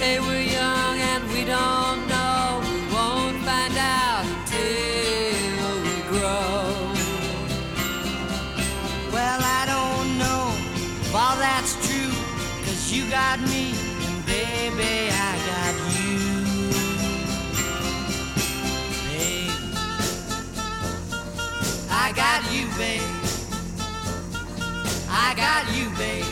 say we're young and we don't know. We won't find out until we grow. Well, I don't know if all that's true, cause you got me, and baby, I got you. Babe, I got you, babe. I got you, babe.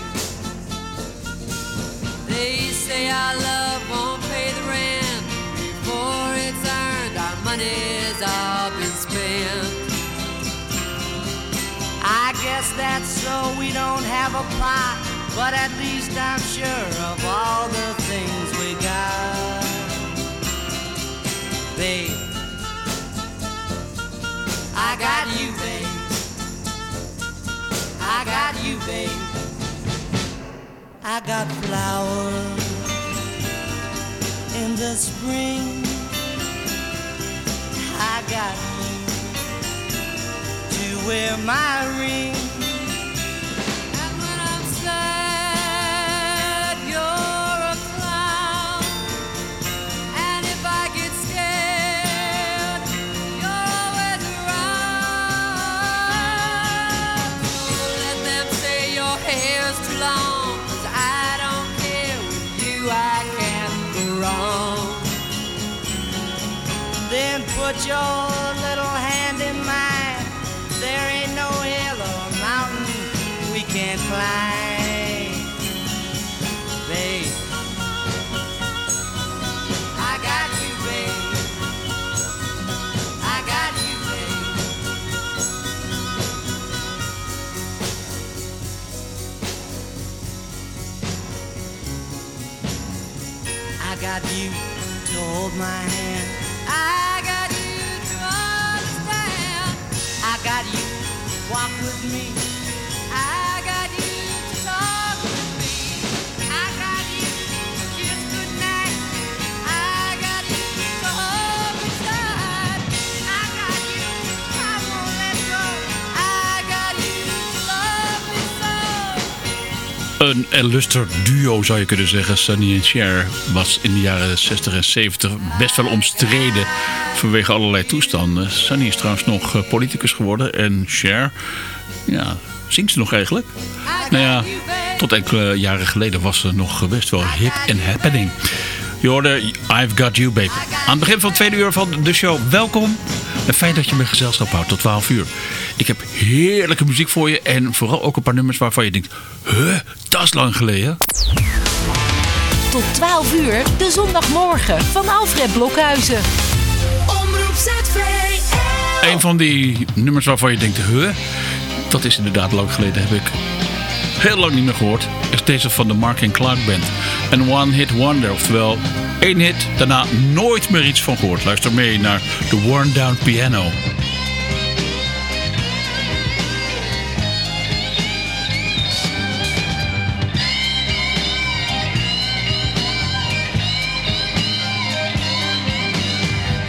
Say our love won't pay the rent before it's earned. Our money's all been spent. I guess that's so we don't have a plot, but at least I'm sure of all the things we got. Babe, I got you, babe. I got you, babe. I got flowers the spring. I got to wear my ring. Put your little hand in mine. There ain't no hill or mountain we can't climb. Babe, I got you, babe. I got you, babe. I got you to hold my hand. Een illuster duo zou je kunnen zeggen. Sunny en Cher was in de jaren 60 en 70 best wel omstreden vanwege allerlei toestanden. Sunny is trouwens nog eh, politicus geworden en Cher, ja, zingt ze nog eigenlijk? Nou ja, tot enkele jaren geleden was ze nog best wel hip en happening. Je hoorde I've Got You Baby. Aan het begin van het tweede uur van de show, welkom. En fijn dat je me gezelschap houdt tot 12 uur. Ik heb heerlijke muziek voor je en vooral ook een paar nummers waarvan je denkt... Huh, dat is lang geleden. Tot 12 uur, de zondagmorgen van Alfred Blokhuizen. Omroep ZVL. Een van die nummers waarvan je denkt... Huh, dat is inderdaad lang geleden, heb ik heel lang niet meer gehoord. Is deze van de Mark Clark Band. Een One Hit Wonder, oftewel één hit, daarna nooit meer iets van gehoord. Luister mee naar The Worn Down Piano.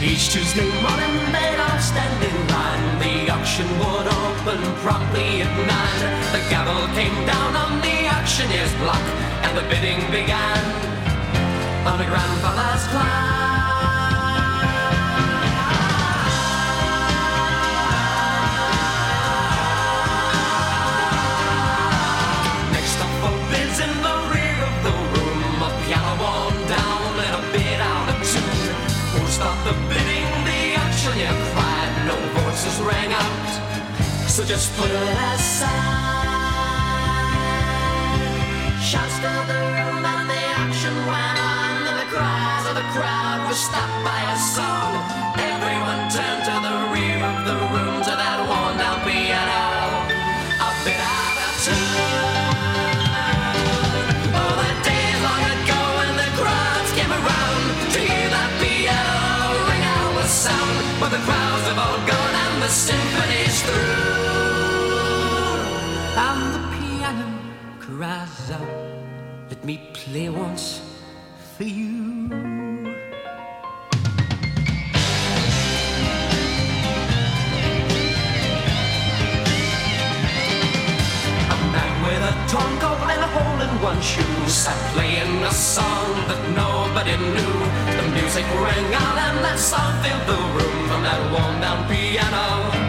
Each Tuesday morning they'd all stand in line. The auction would open promptly at nine. The gavel came down on the auctioneer's block, and the bidding began on a grandfather's clock. So just put it aside. Shouts filled the room and the auction went on, and the cries of the crowd were stopped by a song. especially once for you. A man with a tonko and a hole in one shoe sat playing a song that nobody knew. The music rang out and that song filled the room from that worn down piano.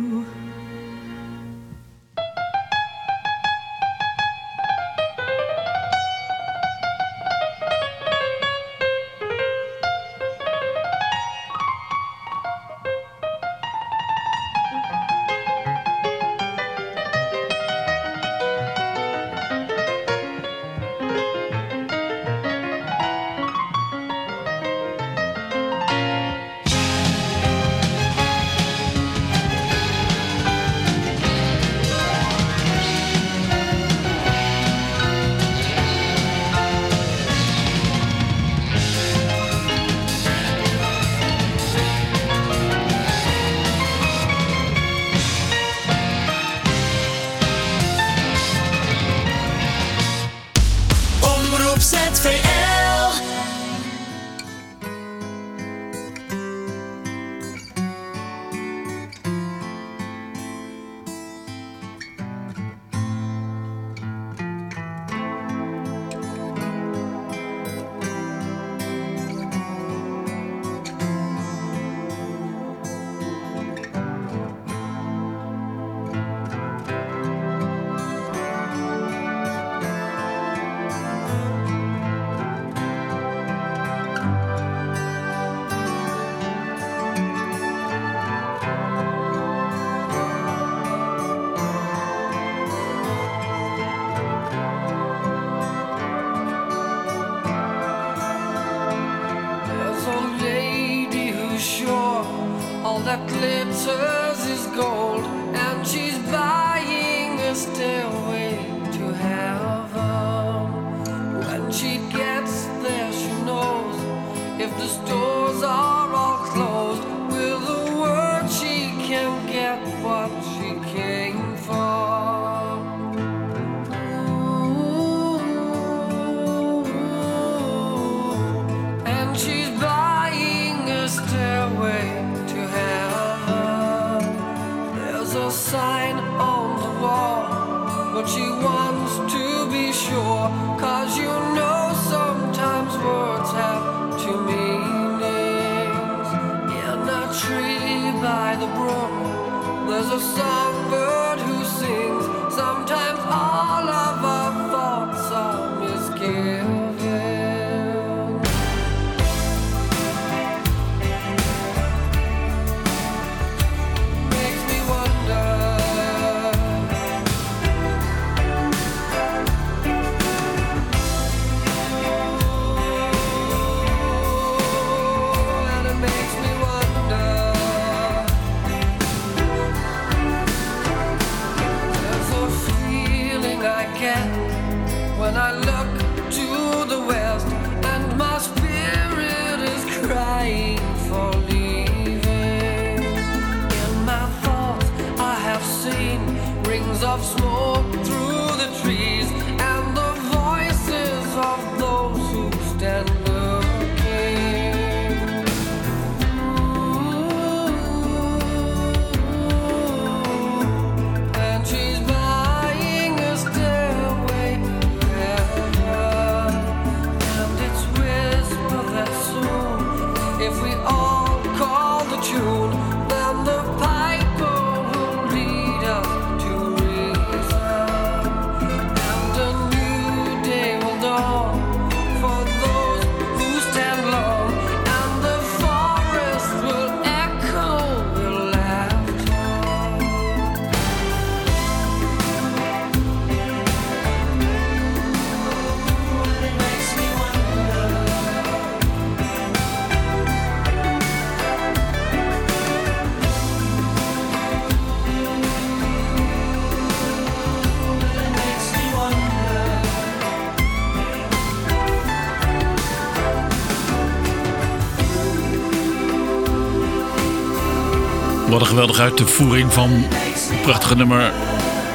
Wat een geweldige uitvoering van het prachtige nummer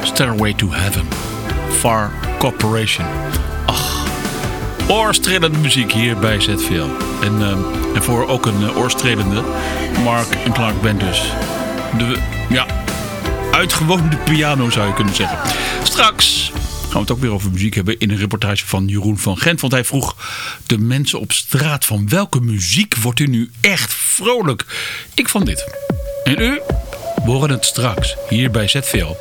Stairway to Heaven. Far Corporation. Ach, muziek hier bij ZVL. En, ehm, en voor ook een uh, Mark en Clark Band dus. De, ja, uitgewoonde piano zou je kunnen zeggen. Straks gaan we het ook weer over muziek hebben in een reportage van Jeroen van Gent. Want hij vroeg de mensen op straat van welke muziek wordt u nu echt vrolijk? Ik vond dit. En u? We het straks hier bij ZVL.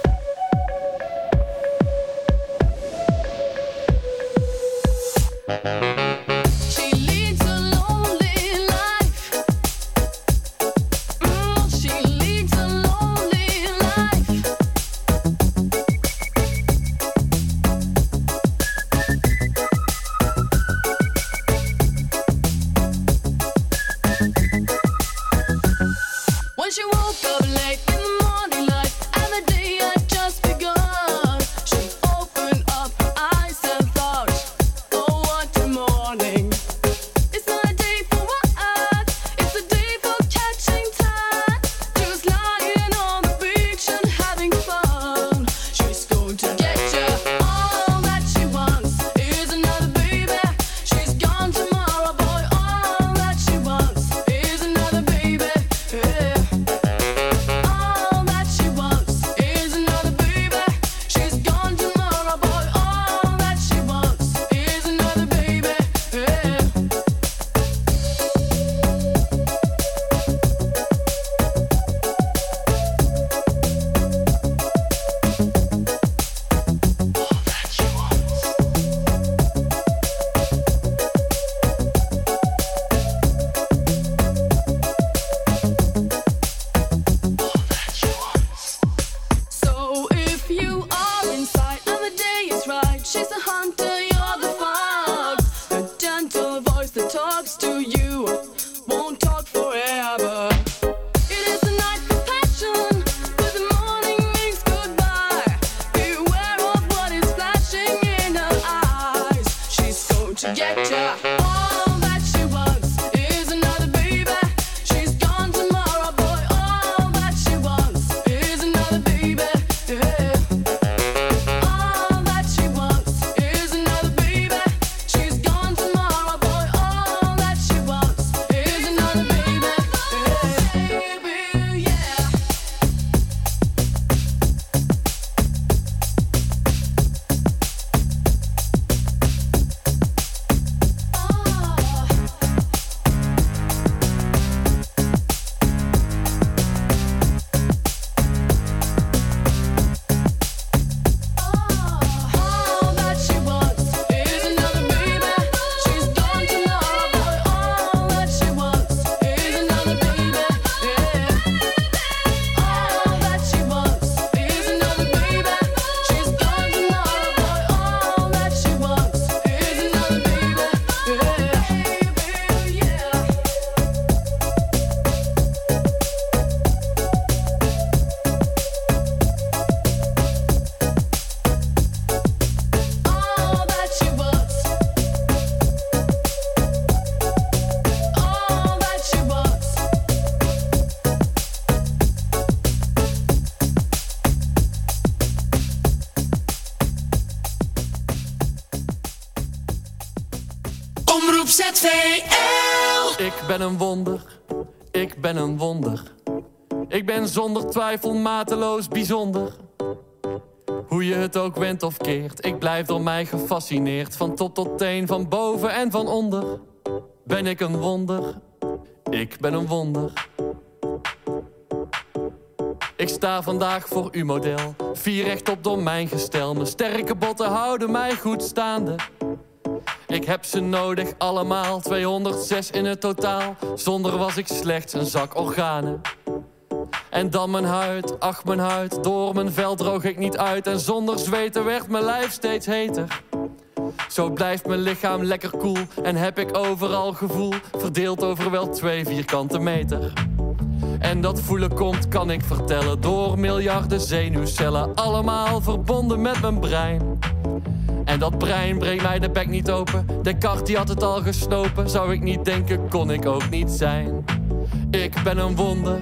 ZVL. Ik ben een wonder, ik ben een wonder. Ik ben zonder twijfel mateloos bijzonder. Hoe je het ook went of keert, ik blijf door mij gefascineerd. Van top tot teen, van boven en van onder. Ben ik een wonder, ik ben een wonder. Ik sta vandaag voor uw model, vier rechtop door mijn gestel. Mijn sterke botten houden mij goed staande. Ik heb ze nodig allemaal, 206 in het totaal. Zonder was ik slechts een zak organen. En dan mijn huid, ach mijn huid, door mijn vel droog ik niet uit. En zonder zweten werd mijn lijf steeds heter. Zo blijft mijn lichaam lekker koel en heb ik overal gevoel, verdeeld over wel twee vierkante meter. En dat voelen komt, kan ik vertellen, door miljarden zenuwcellen, allemaal verbonden met mijn brein. En dat brein breekt mij de bek niet open. Descartes die had het al gesnopen. Zou ik niet denken, kon ik ook niet zijn. Ik ben een wonder,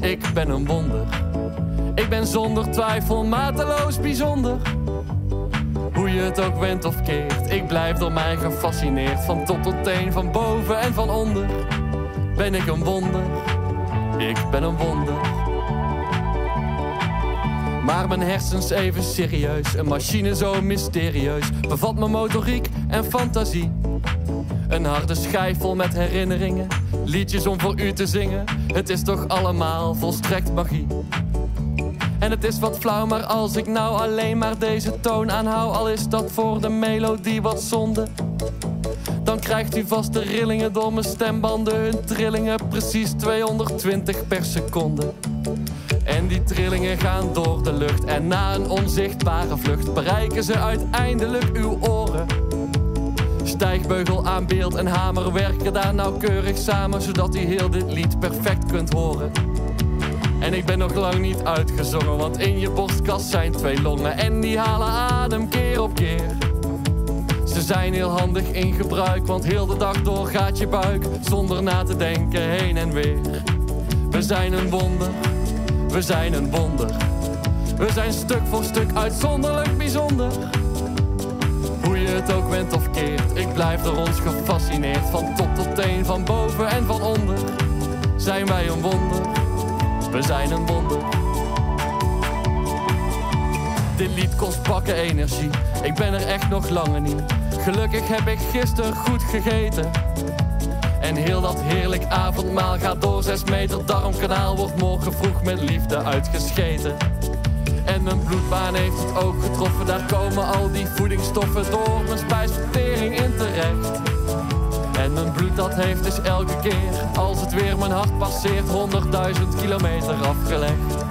ik ben een wonder. Ik ben zonder twijfel mateloos bijzonder. Hoe je het ook went of keert, ik blijf door mij gefascineerd. Van top tot teen, van boven en van onder. Ben ik een wonder, ik ben een wonder. Maar mijn hersens even serieus, een machine zo mysterieus. Bevat mijn motoriek en fantasie. Een harde schijf vol met herinneringen, liedjes om voor u te zingen. Het is toch allemaal volstrekt magie. En het is wat flauw, maar als ik nou alleen maar deze toon aanhoud, al is dat voor de melodie wat zonde. Krijgt u vast de rillingen door mijn stembanden, hun trillingen precies 220 per seconde. En die trillingen gaan door de lucht en na een onzichtbare vlucht bereiken ze uiteindelijk uw oren. Stijgbeugel aan beeld en hamer werken daar nauwkeurig samen, zodat u heel dit lied perfect kunt horen. En ik ben nog lang niet uitgezongen, want in je borstkas zijn twee longen en die halen adem keer op keer. Ze zijn heel handig in gebruik, want heel de dag door gaat je buik zonder na te denken heen en weer. We zijn een wonder, we zijn een wonder. We zijn stuk voor stuk uitzonderlijk bijzonder. Hoe je het ook bent of keert, ik blijf door ons gefascineerd. Van top tot teen, van boven en van onder. Zijn wij een wonder, we zijn een wonder. Dit lied kost bakken energie, ik ben er echt nog langer niet. Gelukkig heb ik gisteren goed gegeten. En heel dat heerlijk avondmaal gaat door zes meter darmkanaal. Wordt morgen vroeg met liefde uitgescheten. En mijn bloedbaan heeft het ook getroffen. Daar komen al die voedingsstoffen door mijn spijsvertering in terecht. En mijn bloed dat heeft dus elke keer, als het weer mijn hart passeert, 100.000 kilometer afgelegd.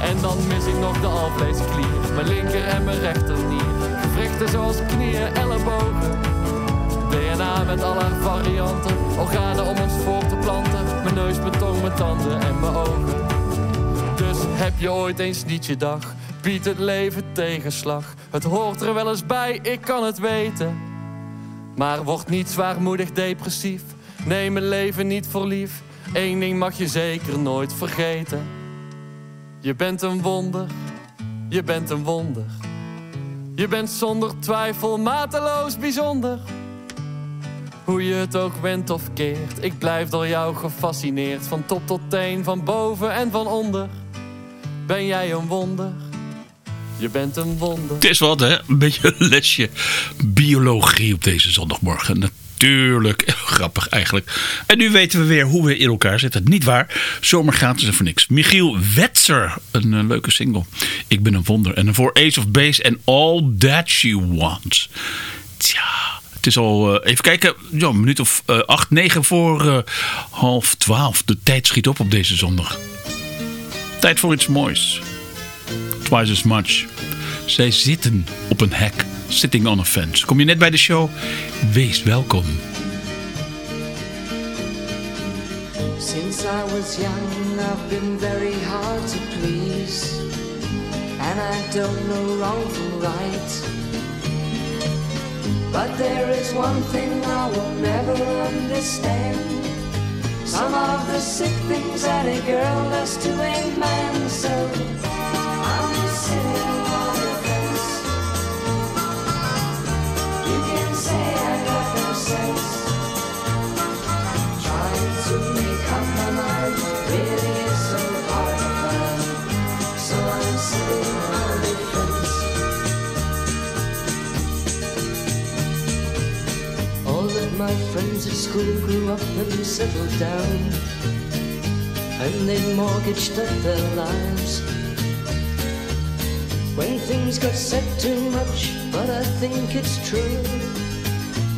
En dan mis ik nog de alvleesklier, mijn linker en mijn rechternier. Zoals knieën, ellebogen. DNA met alle varianten, organen om ons voor te planten. Mijn neus, mijn tong, mijn tanden en mijn ogen. Dus heb je ooit eens niet je dag, biedt het leven tegenslag. Het hoort er wel eens bij, ik kan het weten. Maar word niet zwaarmoedig depressief, neem het leven niet voor lief. Eén ding mag je zeker nooit vergeten. Je bent een wonder, je bent een wonder. Je bent zonder twijfel mateloos bijzonder. Hoe je het ook went of keert, ik blijf door jou gefascineerd. Van top tot teen, van boven en van onder. Ben jij een wonder? Je bent een wonder. Het is wat, hè? Een beetje een lesje biologie op deze zondagmorgen. Natuurlijk. Grappig eigenlijk. En nu weten we weer hoe we in elkaar zitten. Niet waar? Zomer gratis en voor niks. Michiel Wetzer. Een eh, leuke single. Ik ben een wonder. En voor Ace of Base en All That She Wants. Tja. Het is al, eh, even kijken, ja, een minuut of eh, acht, negen voor half twaalf. De tijd schiet op op deze zondag. Tijd voor iets moois. Twice as much. Zij zitten op een hek. Sitting on a fence. Kom je net bij de show? Wees welkom. Since I was young, I've been very hard to please. And I don't know wrong from right. But there is one thing I will never understand. Some of the sick things that a girl does to a man, so I'm sitting my mind, really it's a hard plan. So I'm sitting on my defense. All of my friends at school grew up and settled down, and they mortgaged up their lives. When things got said too much, but I think it's true.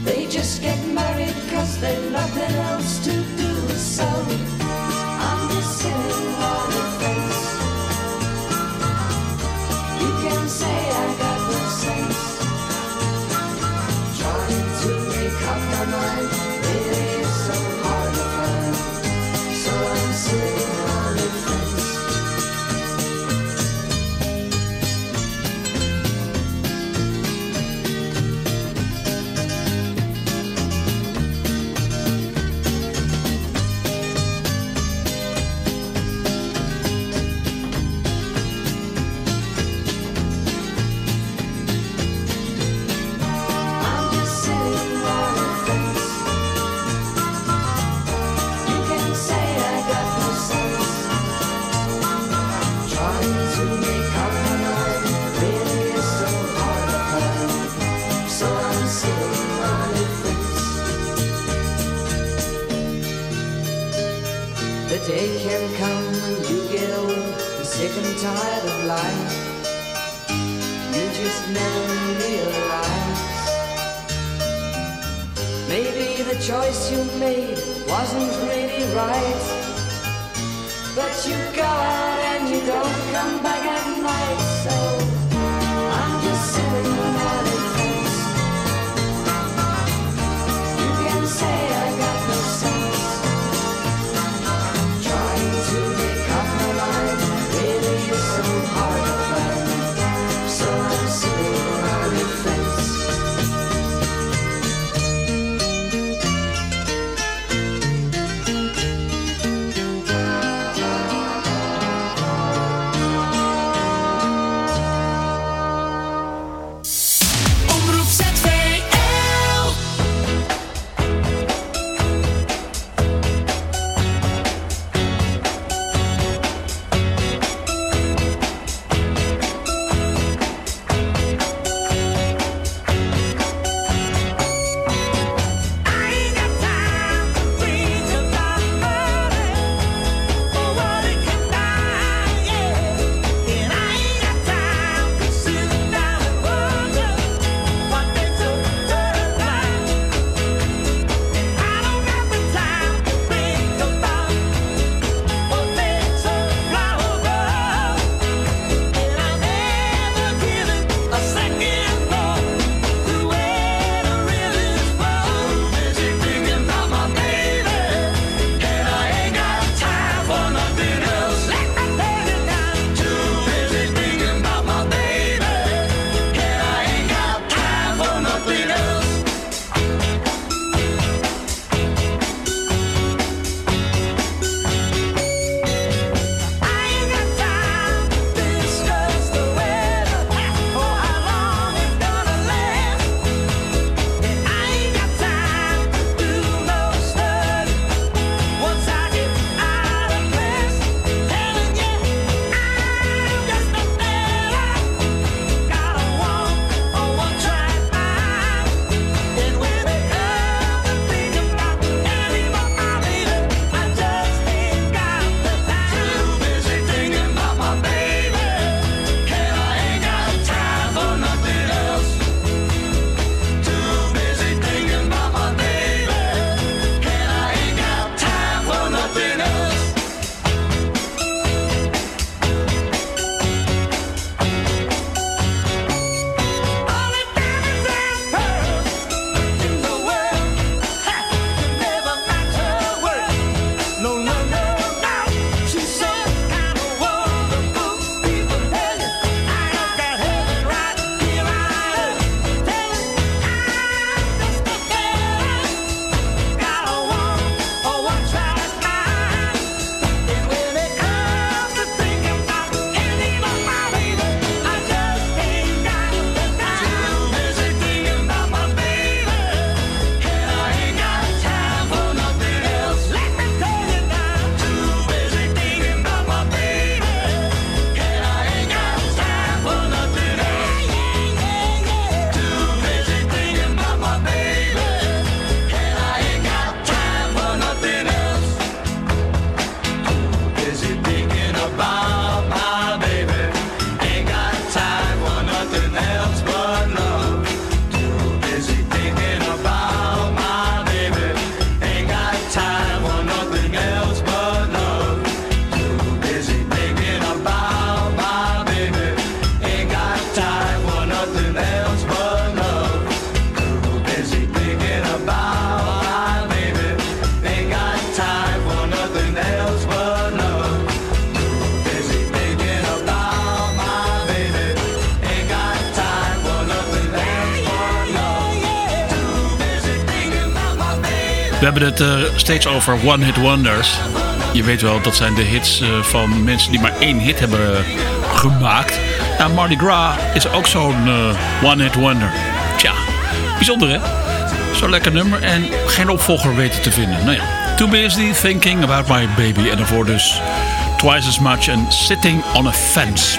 They just get married cause they've nothing else to do. So I'm just sitting on fence. You can say I got no sense. Trying to make up my mind the choice you made wasn't really right. But you go out and you don't come back We hebben het er steeds over One Hit Wonders. Je weet wel, dat zijn de hits eh, van mensen die maar één hit hebben eh, gemaakt. Nou, Mardi Gras is ook zo'n eh, One Hit Wonder. Tja, bijzonder hè? Zo'n lekker nummer en geen opvolger weten te vinden. Nou ja, Too Busy Thinking About My Baby. En daarvoor dus Twice As Much and Sitting On A Fence.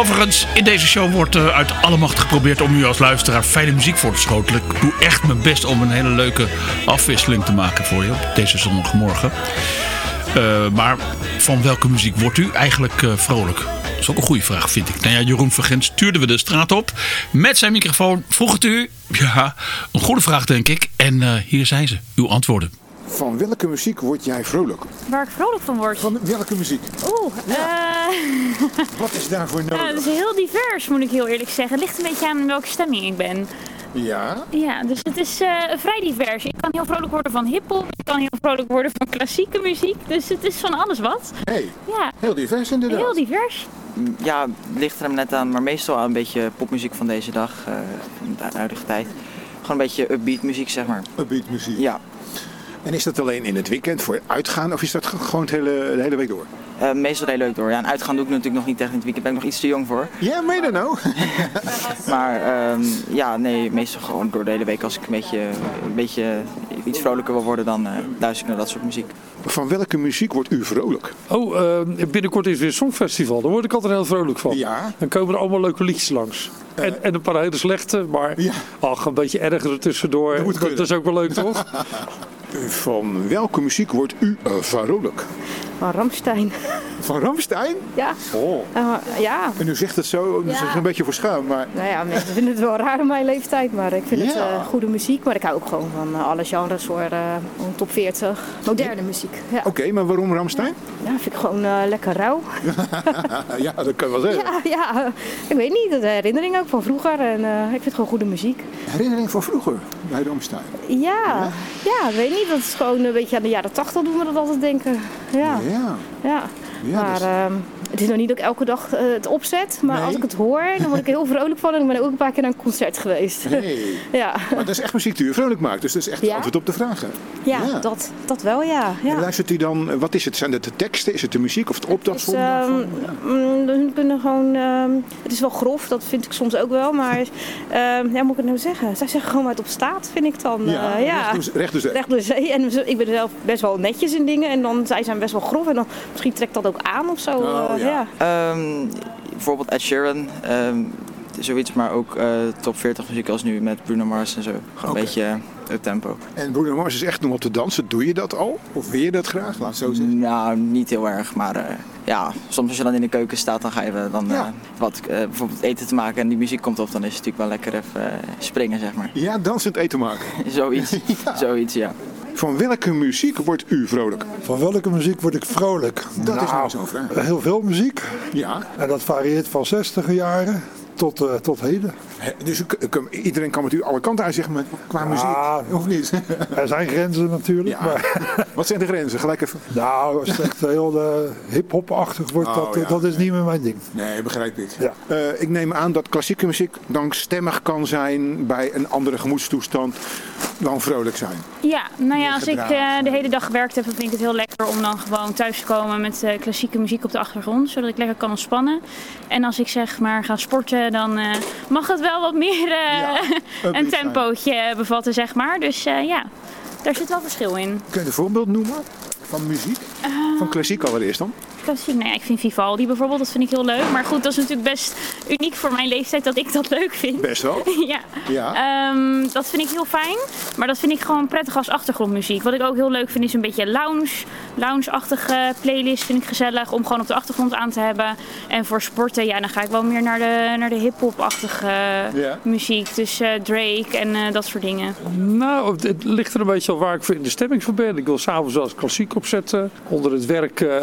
Overigens, in deze show wordt eh, uit alle macht geprobeerd om u als luisteraar fijne muziek voor te schotelen. Ik doe echt mijn best om een hele leuke afwisseling te maken voor je op deze zondagmorgen. Eh, maar van welke muziek wordt u eigenlijk eh, vrolijk? Dat is ook een goede vraag, vind ik. Nou ja, Jeroen Vergent stuurde we de straat op met zijn microfoon. Vroeg het u? Ja, een goede vraag, denk ik. En hier zijn ze, uw antwoorden. Van welke muziek word jij vrolijk? Waar ik vrolijk van word. Van welke muziek? Oeh, eh, Wat is daarvoor nou, nodig? dat is heel divers, moet ik heel eerlijk zeggen. Het ligt een beetje aan in welke stemming ik ben. Ja? Ja, dus het is eh, vrij divers. Ik kan heel vrolijk worden van hiphop, ik kan heel vrolijk worden van klassieke muziek. Dus het is van alles wat. Hey, Ja, heel divers inderdaad. heel divers. Ja, het ligt er hem net aan, maar meestal aan een beetje popmuziek van deze dag, eh, van de huidige tijd. Gewoon een beetje upbeat muziek, zeg maar. Upbeat muziek. Ja, En is dat alleen in het weekend voor uitgaan of is dat ge- gewoon het hele, de hele week door? eh, meestal heel leuk door. Ja, en uitgaan doe ik natuurlijk nog niet echt in het weekend, ben ik nog iets te jong voor. Ja, meen je dat nou? Maar ehm, ja, nee, meestal gewoon door de hele week als ik een beetje, een beetje iets vrolijker wil worden, dan eh, luister ik naar dat soort muziek. Van welke muziek wordt u vrolijk? Oh, eh, binnenkort is weer een songfestival. Daar word ik altijd heel vrolijk van. Ja. Dan komen er allemaal leuke liedjes langs. En, en een paar hele slechte, maar ach, een beetje erger tussendoor. Dat is ook wel leuk, toch? Van welke muziek wordt u eh, vrolijk? Van Ramstein. Van Ramstein? Ja. Oh. Eh, ja. En u zegt het zo, dus Ja. is een beetje voor schuim, maar... Nou ja, mensen vinden het wel raar in mijn leeftijd, maar ik vind het eh, goede muziek. Maar ik hou ook gewoon van eh, alle genres gewoon top 40, moderne muziek. Ja, Oké, maar waarom Ramstein? ja vind ik gewoon lekker rauw. ja, dat kan wel zeggen. Ja, ja, ik weet niet, de herinnering ook van vroeger. En ik vind het gewoon goede muziek. Herinnering van vroeger bij Ramstein. Ja, ja, ik weet niet. Dat is gewoon een beetje aan de jaren 80 doen we dat altijd denken. Ja, Ja. ja. Ja, maar dus- ehm, het is nog niet dat ik elke dag eh, het opzet. Maar Nee. als ik het hoor, dan word ik heel vrolijk van. En ik ben ook een paar keer naar een concert geweest. Nee. ja. Maar dat is echt muziek die u vrolijk maakt, dus dat is echt Ja? antwoord op de vraag. hè? Ja, Ja. Dat, dat wel, ja. ja. En luistert u dan, wat is het? Zijn het de teksten? Is het de muziek of het Dus, opdrachtsom? ehm, mm, dus we kunnen gewoon, ehm, het is wel grof, dat vind ik soms ook wel. Maar ehm, ja, moet ik het nou zeggen? Zij zeggen gewoon waar het op staat, vind ik dan. Ja, eh, ja. recht door- recht door zee. Recht door zee. En ik ben zelf best wel netjes in dingen. En dan zij zijn best wel grof. En dan misschien trekt dat ook aan of zo. Oh, eh, ja. Ehm, bijvoorbeeld Ed Sheeran, ehm, zoiets, maar ook eh, top 40 muziek als nu met Bruno Mars en zo. Gewoon een beetje uh, tempo. En Bruno Mars is echt om op te dansen. Doe je dat al? Of wil je dat graag? Laat het zo zeggen. Nou, niet heel erg, maar eh, ja, soms als je dan in de keuken staat, dan ga je dan eh, wat eh, bijvoorbeeld eten te maken en die muziek komt op, dan is het natuurlijk wel lekker even eh, springen, zeg maar. Ja, dansend eten maken. Zoiets, zoiets, ja. Van welke muziek wordt u vrolijk? Van welke muziek word ik vrolijk? Dat is nou zo'n vraag. Heel veel muziek. Ja. En dat varieert van 60 jaren tot, eh, tot heden. Dus iedereen kan met u alle kanten uit zeggen met, qua muziek, of niet? Er zijn grenzen natuurlijk. Ja. Maar, Wat zijn de grenzen? Gelijk even. nou, als het echt heel uh, hip-hop-achtig wordt, Oh, dat, eh, ja. dat is niet meer mijn ding. Nee, begrijp ik. Ja. Eh, ik neem aan dat klassieke muziek dan stemmig kan zijn bij een andere gemoedstoestand dan vrolijk zijn. Ja, nou ja, als ik eh, de hele dag gewerkt heb, dan vind ik het heel lekker om dan gewoon thuis te komen met eh, klassieke muziek op de achtergrond, zodat ik lekker kan ontspannen. En als ik zeg maar ga sporten, dan eh, mag het wel wat meer eh, een tempootje bevatten, zeg maar. Dus eh, ja, daar zit wel verschil in. Kun je een voorbeeld noemen van muziek? Van klassiek allereerst dan? Klassiek, nou ja, ik vind Vivaldi bijvoorbeeld, dat vind ik heel leuk. Maar goed, dat is natuurlijk best uniek voor mijn leeftijd dat ik dat leuk vind. Best wel. ja. Ja. Ehm, dat vind ik heel fijn. Maar dat vind ik gewoon prettig als achtergrondmuziek. Wat ik ook heel leuk vind is een beetje lounge. Lounge-achtige playlist vind ik gezellig om gewoon op de achtergrond aan te hebben. En voor sporten, ja, dan ga ik wel meer naar de, naar de hip-hop-achtige Ja. muziek. Dus eh, Drake en eh, dat soort dingen. Nou, het, ligt er een beetje al waar ik in de stemming voor ben. Ik wil s'avonds wel eens klassiek opzetten. Onder het werk eh,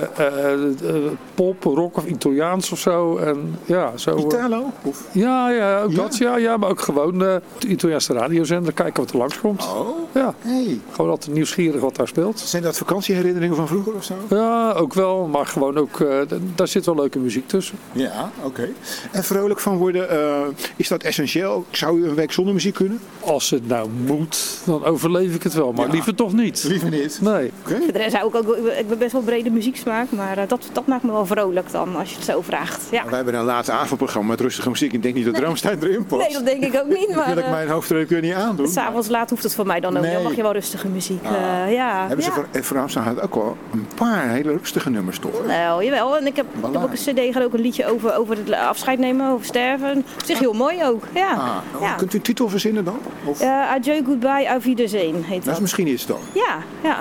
pop, rock of Italiaans of zo. En, ja, zo eh, Italo? Of? Ja, ja, ook dat. Ja, ja, maar ook gewoon eh, de Italiaanse radiozender. Kijken wat er langskomt. Oh. Ja. Hey. Gewoon altijd nieuwsgierig wat daar speelt. Zijn dat vakantieherinneringen van vroeger of zo? Ja, ook wel. Maar gewoon ook, eh, daar zit wel leuke muziek tussen. Ja, oké. En vrolijk van worden, eh, is dat essentieel? Zou u een week zonder muziek kunnen? Als het nou moet, dan overleef ik het wel. Maar Ja. liever toch niet. Liever niet? Nee. Oké. Voor de rest hou ik ook, ik ben best wel brede muzieksmaak, maar eh, dat, dat maakt me wel vrolijk dan, als je het zo vraagt. Ja. Wij hebben een late avondprogramma met rustige muziek. Ik denk niet dat Ramstein erin past. Nee, dat denk ik ook niet, Dat maar wil ik eh, mijn hoofdredacteur niet aandoen. s'avonds laat hoeft het voor mij dan ook. Nee. Dan mag je wel rustige muziek. Ah. eh, ja. Hebben ze voor, en voor ook wel een paar hele rustige nummers toch? Nou, jawel. En ik heb, ik heb ook een cd, gaat ook een liedje over, over het afscheid nemen, over sterven. Op zich heel mooi ook, ja. Ah, oh, ja. Kunt u een titel verzinnen dan? Of? Eh, adieu, goodbye, auf Wiedersehen heet Dat dat. is misschien iets dan. Ja, ja.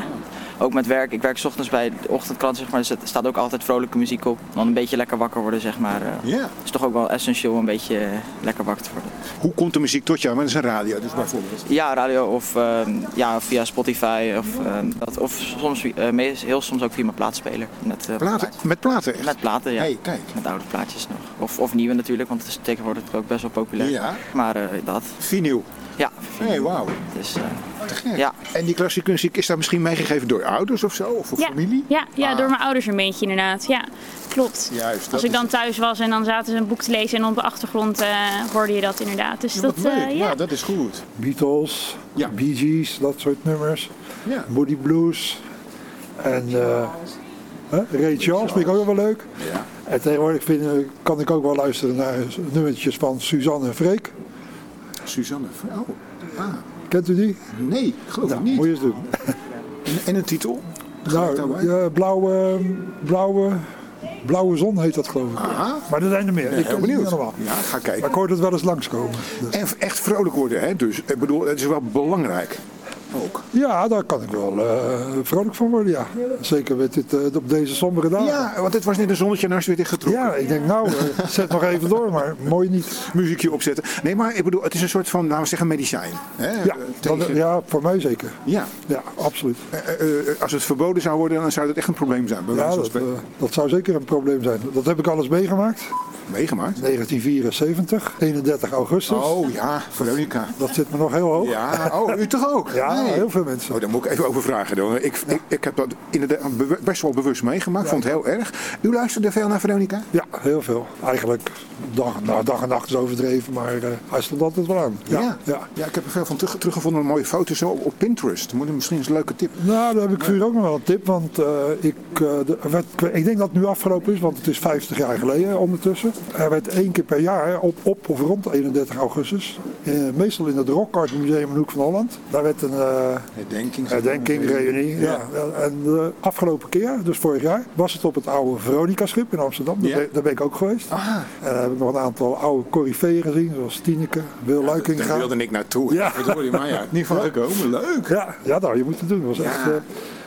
Ook met werk. Ik werk 's ochtends bij de ochtendkrant, zeg maar. Dus er staat ook altijd vrolijke muziek op. Dan een beetje lekker wakker worden, zeg maar. eh. Ja. is toch ook wel essentieel om een beetje eh, lekker wakker te worden. Hoe komt de muziek tot jou? Maar dat is een radio, dus bijvoorbeeld. Ja, radio of ehm, ja, via Spotify. Of, ehm, dat, of soms, eh, meest- heel soms ook via mijn plaatspeler. Met, Platen? Met platen echt? Met platen, ja. Hey, kijk. Met oude plaatjes nog. Of, of nieuwe natuurlijk, want het is tegenwoordig ook best wel populair. Ja. Maar dat. Vinyl? Ja. Hey, wauw. Dus, eh, Te gek. Ja. En die klassieke muziek is daar misschien meegegeven door ouders of zo? Of, Ja, familie? ja, ja Ah. door mijn ouders een beetje inderdaad. Ja, klopt. Juist. Als ik dan thuis was en dan zaten ze een boek te lezen en op de achtergrond eh, hoorde je dat inderdaad. Dus Ja, dat, eh, ja. ja. dat is goed. Beatles, Bee Gees, dat soort nummers. Ja. Moody Blues. En eh, hè, Ray Charles vind ik ook wel leuk. Ja. En tegenwoordig vind, ik- kan ik ook wel luisteren naar nummertjes van Suzanne en Freek. Suzanne. Oh. Ah. Kent u die? Nee, geloof ik niet. Moet je eens doen. En, en een titel? Nou, ja, blauwe, blauwe, blauwe zon heet dat geloof ik. Aha. Maar er zijn er meer. Ja, ik het benieuwd. allemaal. Ja, ga kijken. Maar ik hoor het wel eens langskomen. Dus. En echt vrolijk worden, hè? Dus ik bedoel, het is wel belangrijk. Ook. Ja, daar kan ik wel eh, vrolijk van worden, ja. Zeker met dit, eh, op deze sombere dagen. Ja, want het was net een zonnetje en nou is het weer dichtgetrokken. Ja, ik denk nou, eh, zet nog even door, maar mooi niet. Muziekje opzetten. Nee, maar ik bedoel, het is een soort van, nou we zeggen, medicijn. Hè? Ja, dat, ja, voor mij zeker. ja. Ja, absoluut. Als het verboden zou worden, dan zou dat echt een probleem zijn. Bij Ja, dat, dat zou zeker een probleem zijn. Dat heb ik alles meegemaakt. Meegemaakt? 1974, 31 augustus. Oh ja, Veronica. Dat zit me nog heel hoog. Ja, oh, u toch ook? Ja, Nee. heel veel mensen. Oh, daar moet ik even over vragen. Dan. Ik, ik, ik heb dat inderdaad best wel bewust meegemaakt. Vond het heel erg. U luisterde veel naar Veronica? Ja, heel veel. Eigenlijk dag, nou, dag en nacht is overdreven, maar eh, hij stond altijd wel aan. Ja, Ja. ja. Ja, ik heb er veel van terug, teruggevonden. Mooie foto's zo op Pinterest. Moet misschien eens een leuke tip. Nou, daar heb ik voor u ook nog wel een tip. Want eh, ik, eh, de- er werd, ik denk dat het nu afgelopen is, want het is 50 jaar geleden ondertussen. Er werd één keer per jaar op, op of rond 31 augustus, eh, meestal in het Rock Art Museum in Hoek van Holland. Daar werd een Herdenking. herdenking, reunie. Ja. En de afgelopen keer, dus vorig jaar, was het op het oude Veronica-schip in Amsterdam. Daar, Ja. ben, daar ben ik ook geweest. Ah, En daar heb ik nog een aantal oude coryfeeën gezien, zoals Tineke, Wil daar Luikinga. wilde ik naartoe. Ja. Verdorie, maar ja, niet van gekomen. Leuk. Ja, ja, nou, je moet het doen. Was Ja. echt, eh,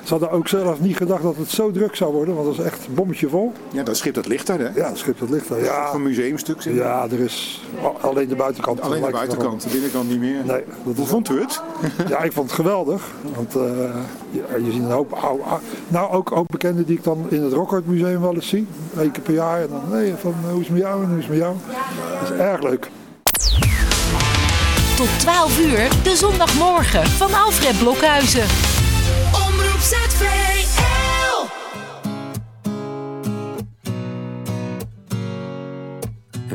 ze hadden ook zelf niet gedacht dat het zo druk zou worden, want het was echt een bommetje vol. Ja, dat schip dat ligt daar, hè? Ja, het schip dat ligt daar. Ja, Een museumstuk. ja, er is alleen de buitenkant. Alleen de buitenkant, de binnenkant niet meer. Nee, dat Hoe is, vond u het? ja, ik vond het geweldig. Want eh, ja, je ziet een hoop oude, ou- nou ook, ook bekenden die ik dan in het Rockart Museum wel eens zie. Eén keer per jaar. En dan, nee, van eh, hoe is het met jou en hoe is het met jou? Dat is erg leuk. Tot 12 uur, de zondagmorgen van Alfred Blokhuizen.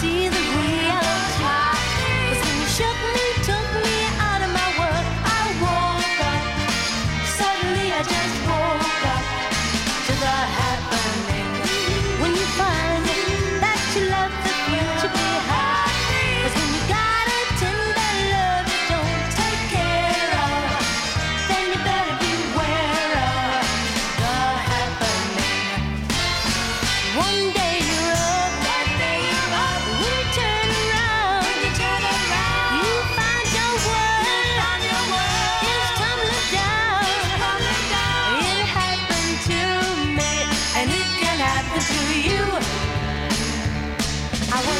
See the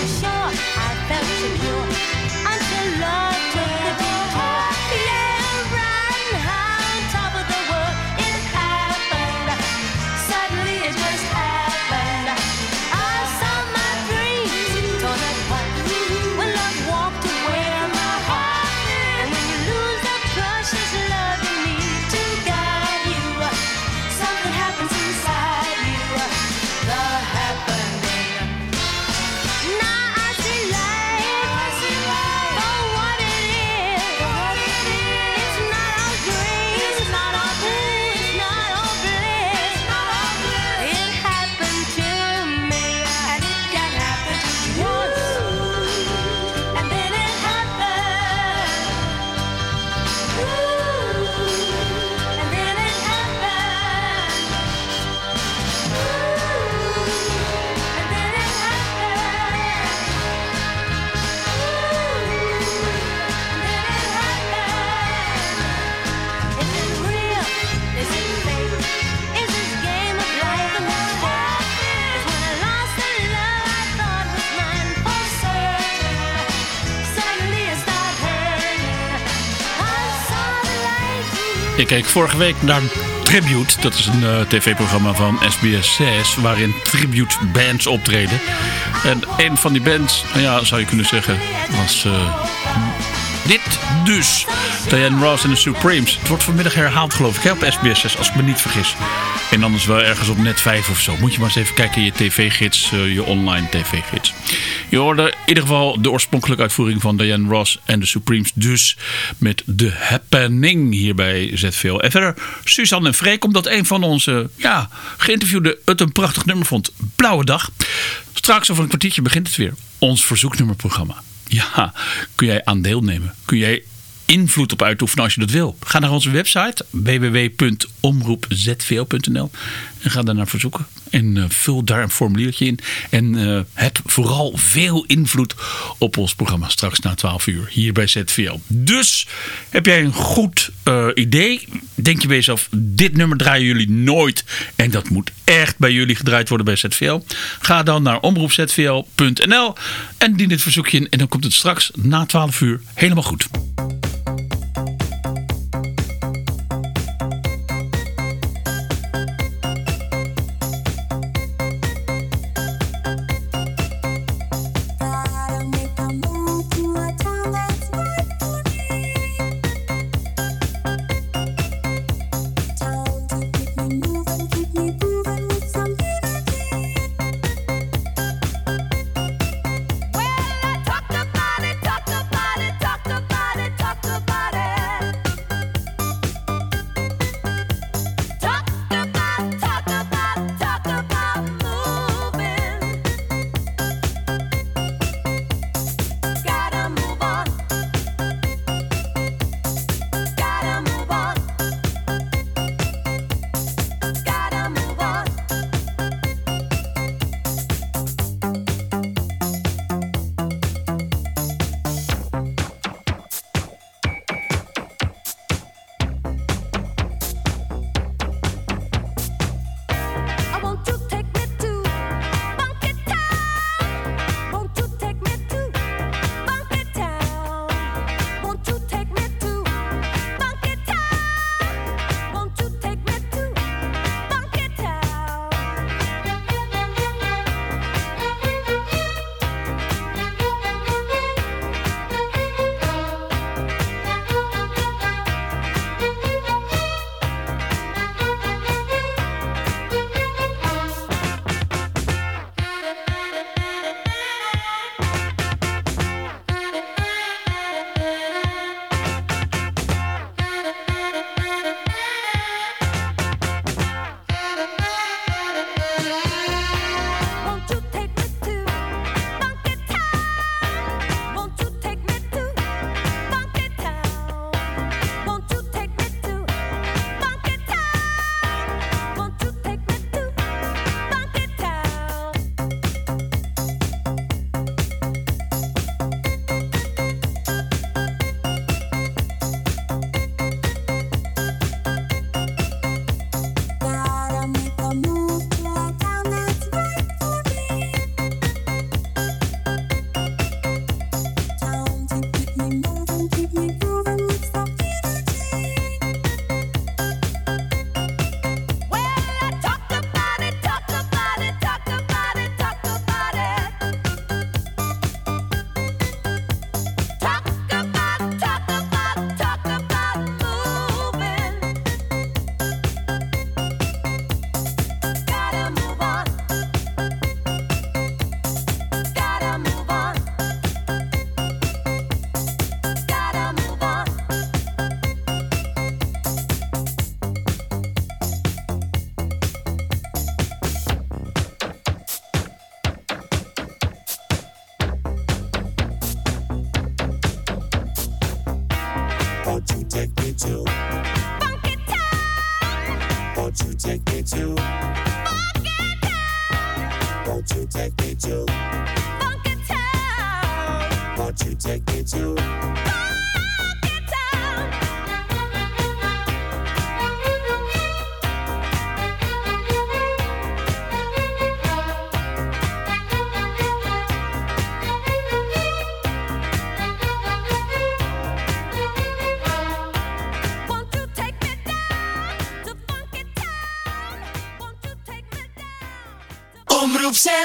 sure, I felt secure keek vorige week naar Tribute. Dat is een eh, tv-programma van SBS 6 waarin tribute bands optreden. En een van die bands, nou ja, zou je kunnen zeggen, was eh, dit dus. Diane Ross en de Supremes. Het wordt vanmiddag herhaald geloof ik hè, op SBS 6 als ik me niet vergis. En anders wel ergens op net 5 of zo. Moet je maar eens even kijken in je tv-gids, eh, je online tv-gids. Je hoorde in ieder geval de oorspronkelijke uitvoering van Diane Ross en de Supremes. Dus met The Happening hier bij ZVL. En verder Suzanne en Freek, omdat een van onze ja, geïnterviewden het een prachtig nummer vond. Blauwe dag. Straks over een kwartiertje begint het weer. Ons verzoeknummerprogramma. Ja, kun jij aan deelnemen? Kun jij invloed op uitoefenen als je dat wil? Ga naar onze website www.omroepzvl.nl en ga daar naar verzoeken. En eh, vul daar een formuliertje in. En eh, heb vooral veel invloed op ons programma straks na 12 uur hier bij ZVL. Dus heb jij een goed eh, idee? Denk je bij jezelf, dit nummer draaien jullie nooit. En dat moet echt bij jullie gedraaid worden bij ZVL. Ga dan naar omroepzvl.nl en dien dit verzoekje in. En dan komt het straks na 12 uur helemaal goed.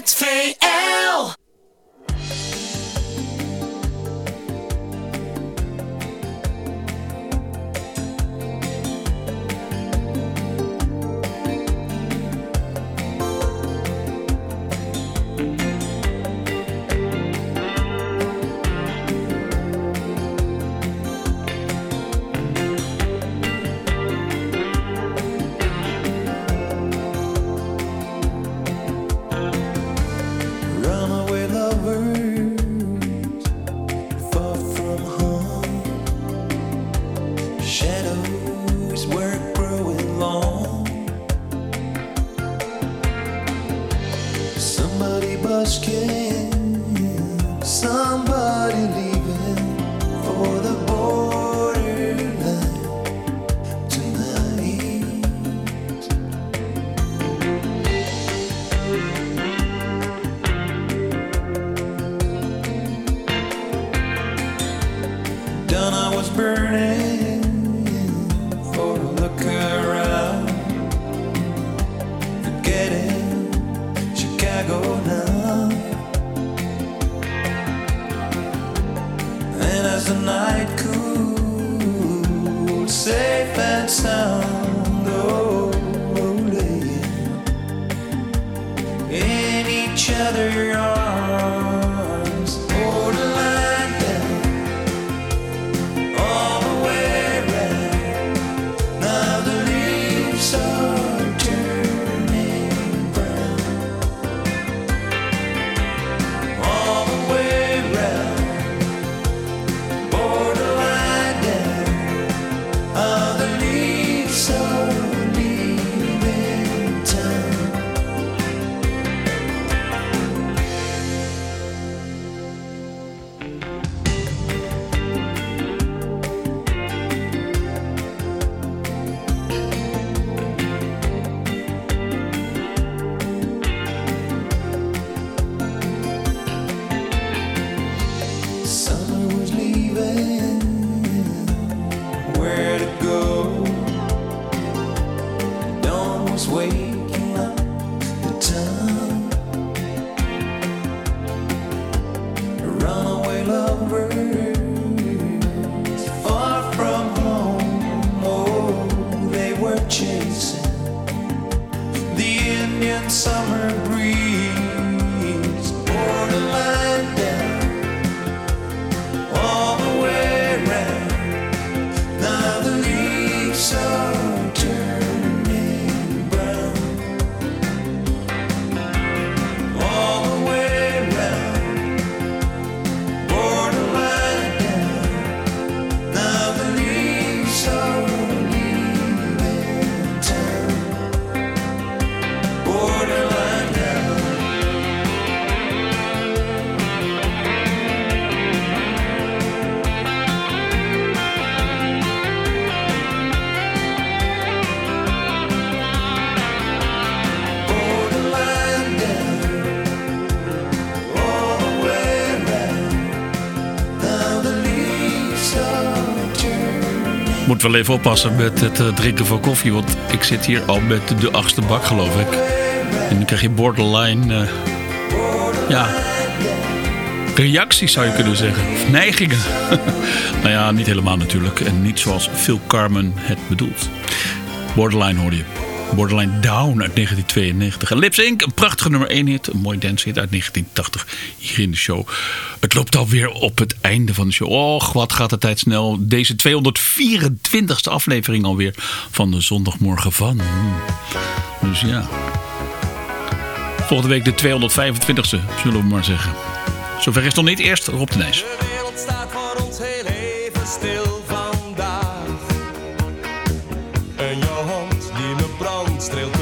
Omroep ZVL. sun. Summer Moet wel even oppassen met het eh, drinken van koffie. Want ik zit hier al met de achtste bak, geloof ik. En dan krijg je borderline. eh, ja. Reacties zou je kunnen zeggen. Of neigingen. nou ja, niet helemaal natuurlijk. En niet zoals Phil Carmen het bedoelt. Borderline hoorde je. Borderline Down uit 1992. En Lips Inc., een prachtige nummer 1 hit. Een mooi dance hit uit 1980 hier in de show. Het loopt alweer op het einde van de show. Och, wat gaat de tijd snel. Deze 224ste aflevering alweer van de zondagmorgen van. Dus ja. Volgende week de 225ste, zullen we maar zeggen. Zover is het nog niet. Eerst Rob de Nijs. стрелку.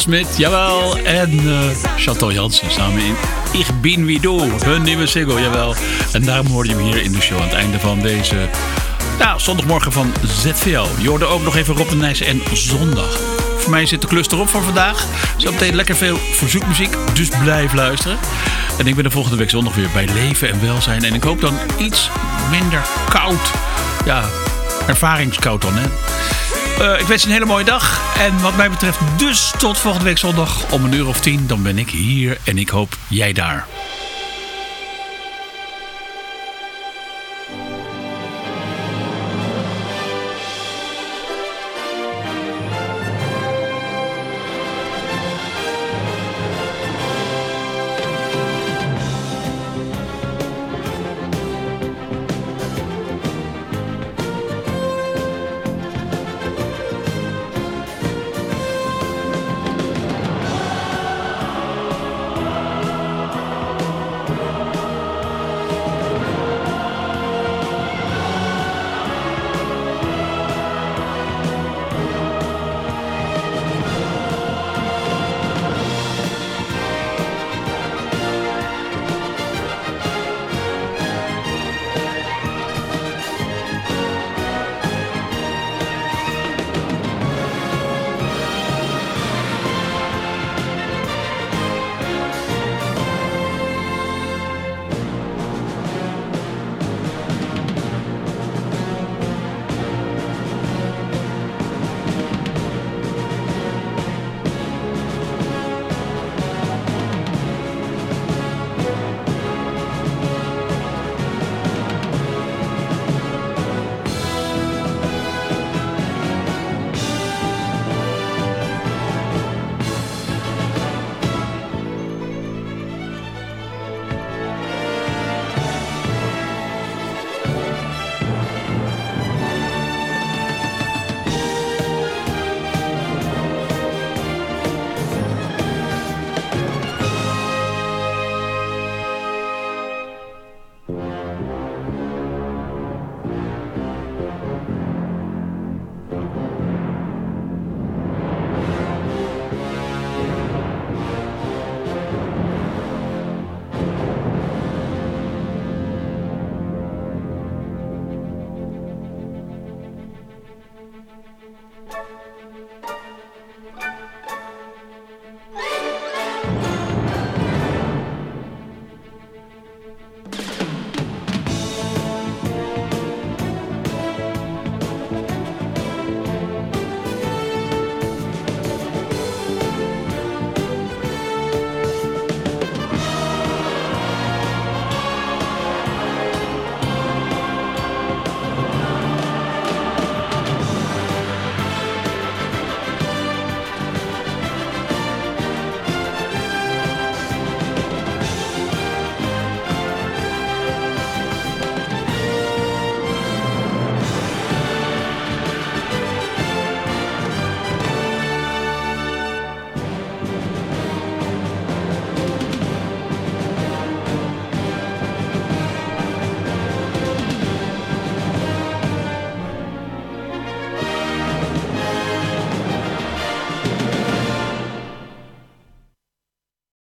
Smit, jawel. En eh Chantal Jansen samen in Ich bin wie du. Hun nieuwe single, jawel. En daarom hoorde je hem hier in de show aan het einde van deze nou, zondagmorgen van ZVL. Je hoorde ook nog even Rob de Nijs en zondag. Voor mij zit de klus erop voor vandaag. Zometeen lekker veel verzoekmuziek, dus blijf luisteren. En ik ben de volgende week zondag weer bij Leven en Welzijn. En ik hoop dan iets minder koud. Ja, ervaringskoud dan hè. Eh, ik wens je een hele mooie dag. En wat mij betreft dus tot volgende week zondag om een uur of tien. Dan ben ik hier en ik hoop jij daar.